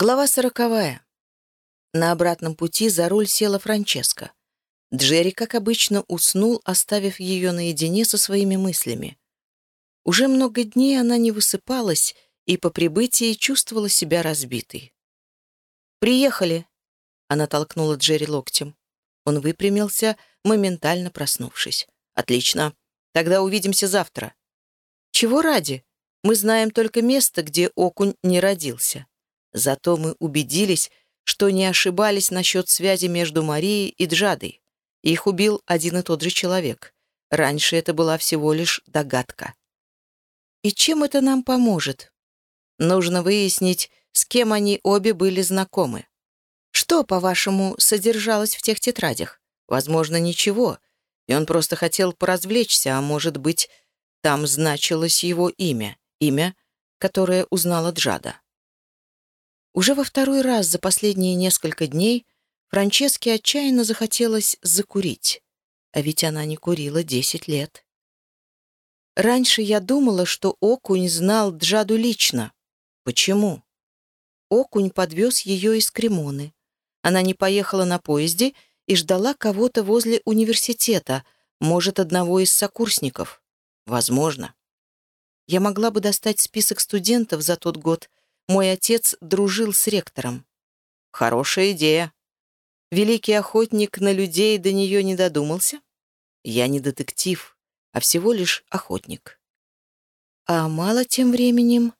Глава сороковая. На обратном пути за руль села Франческа. Джерри, как обычно, уснул, оставив ее наедине со своими мыслями. Уже много дней она не высыпалась и по прибытии чувствовала себя разбитой. «Приехали!» — она толкнула Джерри локтем. Он выпрямился, моментально проснувшись. «Отлично. Тогда увидимся завтра». «Чего ради? Мы знаем только место, где окунь не родился. Зато мы убедились, что не ошибались насчет связи между Марией и Джадой. Их убил один и тот же человек. Раньше это была всего лишь догадка. И чем это нам поможет? Нужно выяснить, с кем они обе были знакомы. Что, по-вашему, содержалось в тех тетрадях? Возможно, ничего. И он просто хотел поразвлечься, а может быть, там значилось его имя. Имя, которое узнала Джада. Уже во второй раз за последние несколько дней Франческе отчаянно захотелось закурить. А ведь она не курила десять лет. Раньше я думала, что Окунь знал Джаду лично. Почему? Окунь подвез ее из Кремоны. Она не поехала на поезде и ждала кого-то возле университета, может, одного из сокурсников. Возможно. Я могла бы достать список студентов за тот год. Мой отец дружил с ректором. Хорошая идея. Великий охотник на людей до нее не додумался? Я не детектив, а всего лишь охотник. А мало тем временем...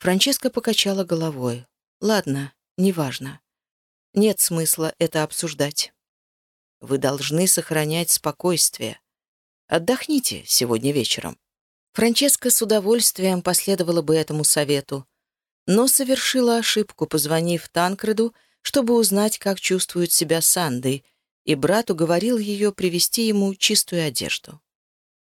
Франческа покачала головой. Ладно, неважно. Нет смысла это обсуждать. Вы должны сохранять спокойствие. Отдохните сегодня вечером. Франческа с удовольствием последовала бы этому совету, но совершила ошибку, позвонив Танкреду, чтобы узнать, как чувствует себя Сандой, и брат уговорил ее привезти ему чистую одежду.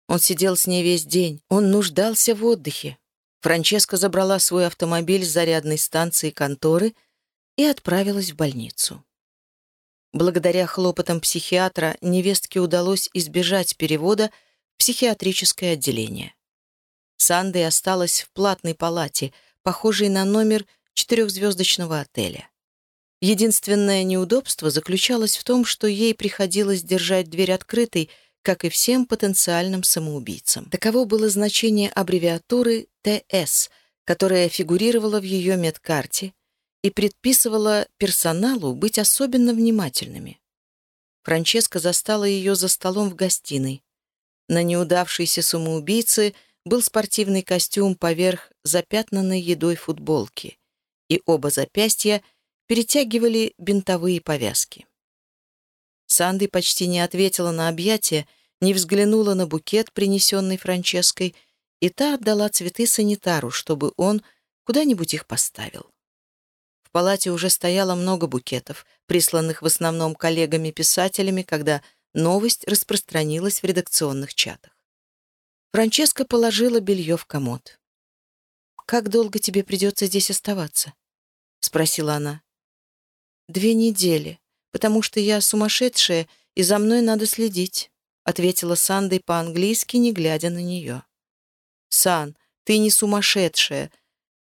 Он сидел с ней весь день, он нуждался в отдыхе. Франческа забрала свой автомобиль с зарядной станции конторы — и отправилась в больницу. Благодаря хлопотам психиатра невестке удалось избежать перевода в психиатрическое отделение. Санды осталась в платной палате, похожей на номер четырехзвездочного отеля. Единственное неудобство заключалось в том, что ей приходилось держать дверь открытой, как и всем потенциальным самоубийцам. Таково было значение аббревиатуры ТС, которая фигурировала в ее медкарте, и предписывала персоналу быть особенно внимательными. Франческа застала ее за столом в гостиной. На неудавшейся самоубийце был спортивный костюм поверх запятнанной едой футболки, и оба запястья перетягивали бинтовые повязки. Санды почти не ответила на объятие, не взглянула на букет, принесенный Франческой, и та отдала цветы санитару, чтобы он куда-нибудь их поставил палате уже стояло много букетов, присланных в основном коллегами-писателями, когда новость распространилась в редакционных чатах. Франческа положила белье в комод. «Как долго тебе придется здесь оставаться?» — спросила она. «Две недели, потому что я сумасшедшая, и за мной надо следить», — ответила Сандой по-английски, не глядя на нее. «Сан, ты не сумасшедшая»,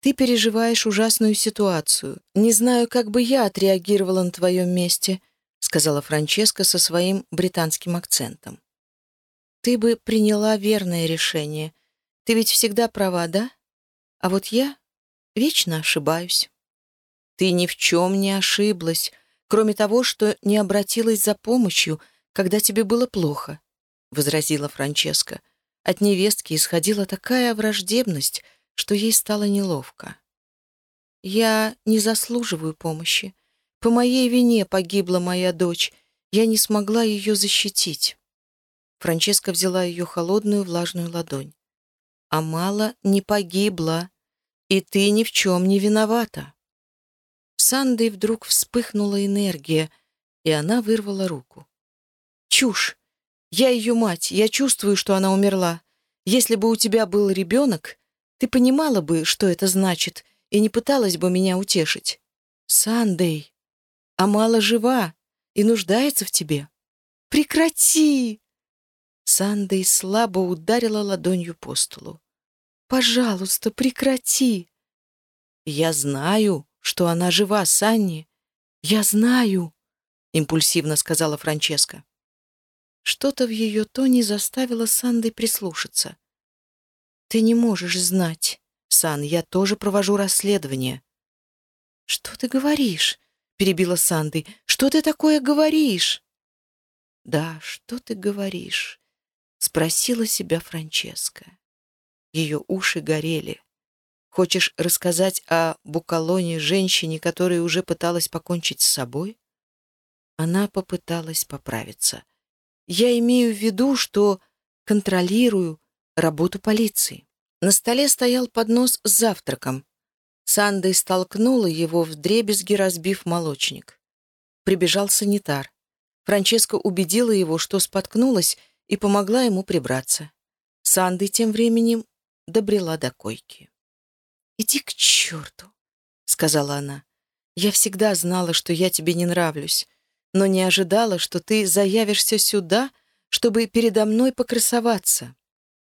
ты переживаешь ужасную ситуацию. Не знаю, как бы я отреагировала на твоем месте», — сказала Франческа со своим британским акцентом. «Ты бы приняла верное решение. Ты ведь всегда права, да? А вот я вечно ошибаюсь». «Ты ни в чем не ошиблась, кроме того, что не обратилась за помощью, когда тебе было плохо», — возразила Франческа. От невестки исходила такая враждебность — что ей стало неловко. «Я не заслуживаю помощи. По моей вине погибла моя дочь. Я не смогла ее защитить». Франческа взяла ее холодную влажную ладонь. «А мало не погибла, и ты ни в чем не виновата». В Санды вдруг вспыхнула энергия, и она вырвала руку. «Чушь! Я ее мать, я чувствую, что она умерла. Если бы у тебя был ребенок, ты понимала бы, что это значит, и не пыталась бы меня утешить. Сандей, Амала жива и нуждается в тебе. Прекрати!» Сандей слабо ударила ладонью по столу. «Пожалуйста, прекрати!» «Я знаю», что она жива, Санни. Я знаю, импульсивно сказала Франческа. Что-то в ее тоне заставило Санды прислушаться. Ты не можешь знать. Сан, я тоже провожу расследование. Что ты говоришь? перебила Санды. Что ты такое говоришь? Да, что ты говоришь? Спросила себя Франческа. Ее уши горели. Хочешь рассказать о Букалоне женщине, которая уже пыталась покончить с собой? Она попыталась поправиться. Я имею в виду, что контролирую работу полиции. На столе стоял поднос с завтраком. Сандой столкнула его в дребезги, разбив молочник. Прибежал санитар. Франческа убедила его, что споткнулась, и помогла ему прибраться. Санды тем временем добрела до койки. «Иди к черту», — сказала она. «Я всегда знала, что я тебе не нравлюсь, но не ожидала, что ты заявишься сюда, чтобы передо мной покрасоваться.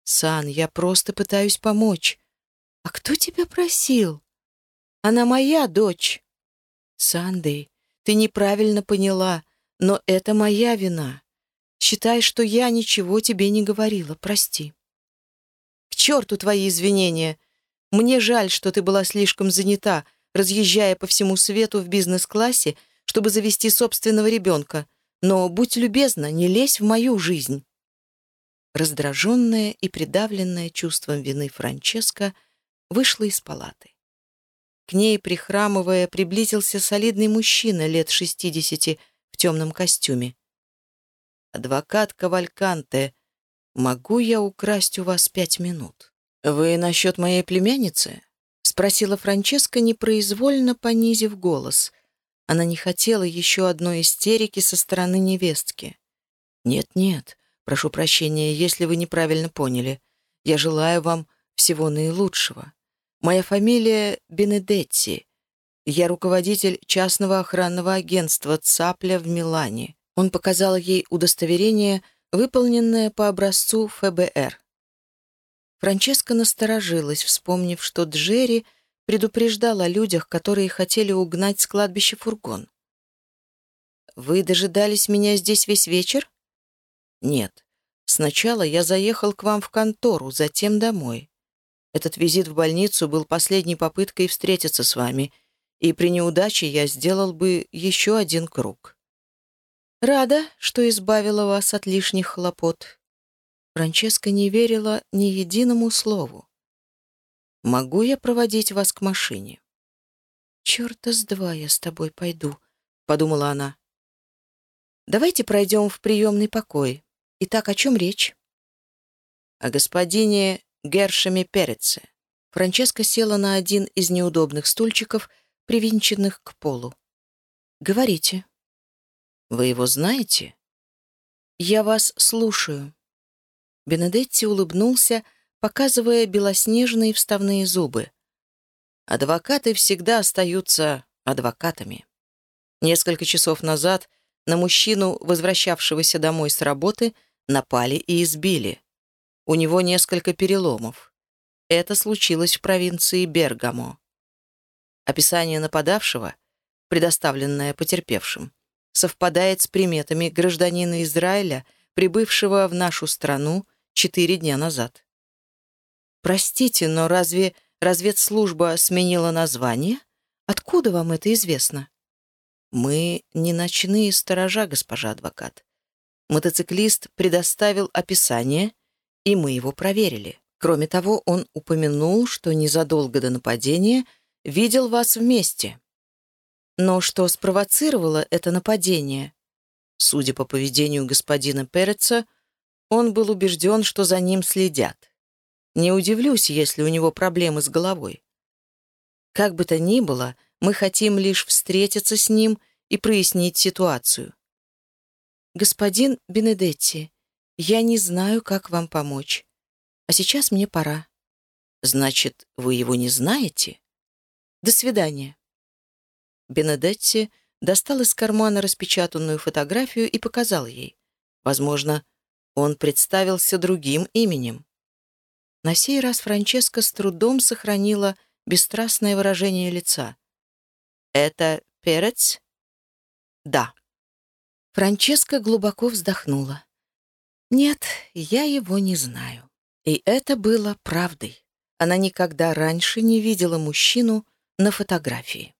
Сан, я просто пытаюсь помочь. А кто тебя просил? Она моя дочь. Сандей, ты неправильно поняла, но это моя вина. Считай, что я ничего тебе не говорила, прости. К черту твои извинения!» Мне жаль, что ты была слишком занята, разъезжая по всему свету в бизнес-классе, чтобы завести собственного ребенка. Но будь любезна, не лезь в мою жизнь». Раздраженная и придавленная чувством вины Франческа вышла из палаты. К ней, прихрамывая, приблизился солидный мужчина лет шестидесяти в темном костюме. «Адвокат Кавальканте, могу я украсть у вас пять минут?» «Вы насчет моей племянницы?» — спросила Франческа, непроизвольно понизив голос. Она не хотела еще одной истерики со стороны невестки. «Нет-нет, прошу прощения, если вы неправильно поняли. Я желаю вам всего наилучшего. Моя фамилия Бенедетти. Я руководитель частного охранного агентства «Цапля» в Милане». Он показал ей удостоверение, выполненное по образцу ФБР. Франческа насторожилась, вспомнив, что Джерри предупреждал о людях, которые хотели угнать с кладбища фургон. «Вы дожидались меня здесь весь вечер?» «Нет. Сначала я заехал к вам в контору, затем домой. Этот визит в больницу был последней попыткой встретиться с вами, и при неудаче я сделал бы еще один круг. Рада, что избавила вас от лишних хлопот. Франческа не верила ни единому слову. «Могу я проводить вас к машине?» «Черта с два я с тобой пойду», — подумала она. «Давайте пройдем в приемный покой. Итак, о чем речь?» «О господине Гершеме Переце». Франческа села на один из неудобных стульчиков, привинченных к полу. «Говорите». «Вы его знаете?» «Я вас слушаю». Бенедетти улыбнулся, показывая белоснежные вставные зубы. Адвокаты всегда остаются адвокатами. Несколько часов назад на мужчину, возвращавшегося домой с работы, напали и избили. У него несколько переломов. Это случилось в провинции Бергамо. Описание нападавшего, предоставленное потерпевшим, совпадает с приметами гражданина Израиля, прибывшего в нашу страну четыре дня назад. «Простите, но разве разведслужба сменила название? Откуда вам это известно?» «Мы не ночные сторожа, госпожа адвокат. Мотоциклист предоставил описание, и мы его проверили. Кроме того, он упомянул, что незадолго до нападения видел вас вместе. Но что спровоцировало это нападение? Судя по поведению господина Переца, он был убежден, что за ним следят. Не удивлюсь, если у него проблемы с головой. Как бы то ни было, мы хотим лишь встретиться с ним и прояснить ситуацию. «Господин Бенедетти, я не знаю, как вам помочь. А сейчас мне пора». «Значит, вы его не знаете?» «До свидания». Бенедетти достал из кармана распечатанную фотографию и показал ей. Возможно, он представился другим именем. На сей раз Франческа с трудом сохранила бесстрастное выражение лица. Это Перец? Да. Франческа глубоко вздохнула. Нет, я его не знаю. И это было правдой. Она никогда раньше не видела мужчину на фотографии.